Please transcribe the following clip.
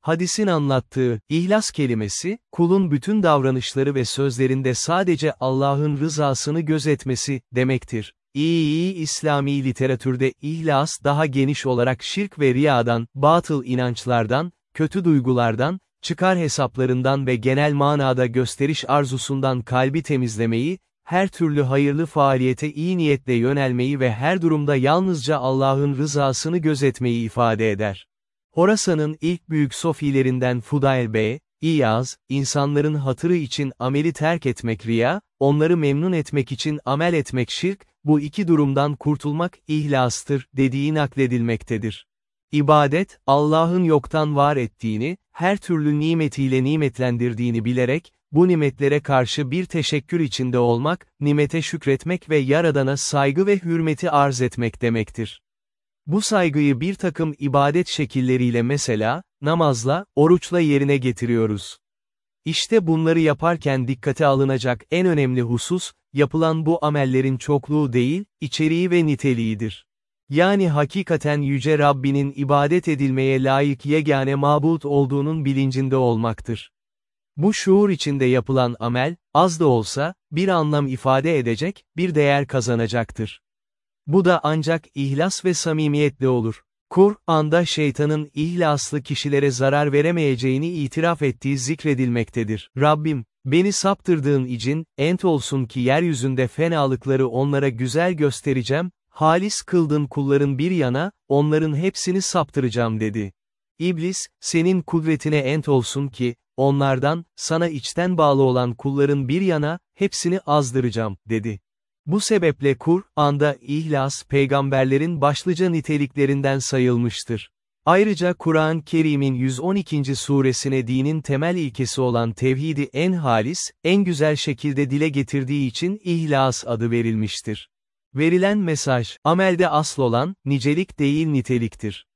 hadisin anlattığı, ihlas kelimesi, kulun bütün davranışları ve sözlerinde sadece Allah'ın rızasını gözetmesi, demektir. İyi İslami literatürde ihlas daha geniş olarak şirk ve riyadan, batıl inançlardan, kötü duygulardan, çıkar hesaplarından ve genel manada gösteriş arzusundan kalbi temizlemeyi, her türlü hayırlı faaliyete iyi niyetle yönelmeyi ve her durumda yalnızca Allah'ın rızasını gözetmeyi ifade eder. Horasan'ın ilk büyük sofilerinden Fudayl Bey, İyaz, insanların hatırı için ameli terk etmek riya, onları memnun etmek için amel etmek şirk, bu iki durumdan kurtulmak ihlastır, dediği nakledilmektedir. İbadet, Allah'ın yoktan var ettiğini, her türlü nimetiyle nimetlendirdiğini bilerek, bu nimetlere karşı bir teşekkür içinde olmak, nimete şükretmek ve Yaradan'a saygı ve hürmeti arz etmek demektir. Bu saygıyı bir takım ibadet şekilleriyle mesela, namazla, oruçla yerine getiriyoruz. İşte bunları yaparken dikkate alınacak en önemli husus, yapılan bu amellerin çokluğu değil, içeriği ve niteliğidir. Yani hakikaten Yüce Rabbinin ibadet edilmeye layık yegane mabut olduğunun bilincinde olmaktır. Bu şuur içinde yapılan amel, az da olsa, bir anlam ifade edecek, bir değer kazanacaktır. Bu da ancak ihlas ve samimiyetle olur. Kur'an'da şeytanın ihlaslı kişilere zarar veremeyeceğini itiraf ettiği zikredilmektedir. Rabbim, beni saptırdığın için, ent olsun ki yeryüzünde fenalıkları onlara güzel göstereceğim, halis kıldın kulların bir yana, onların hepsini saptıracağım dedi. İblis, senin kudretine ent olsun ki, onlardan, sana içten bağlı olan kulların bir yana, hepsini azdıracağım, dedi. Bu sebeple Kur'an'da ihlas peygamberlerin başlıca niteliklerinden sayılmıştır. Ayrıca Kur'an-ı Kerim'in 112. suresine dinin temel ilkesi olan tevhidi en halis, en güzel şekilde dile getirdiği için ihlas adı verilmiştir. Verilen mesaj, amelde asıl olan, nicelik değil niteliktir.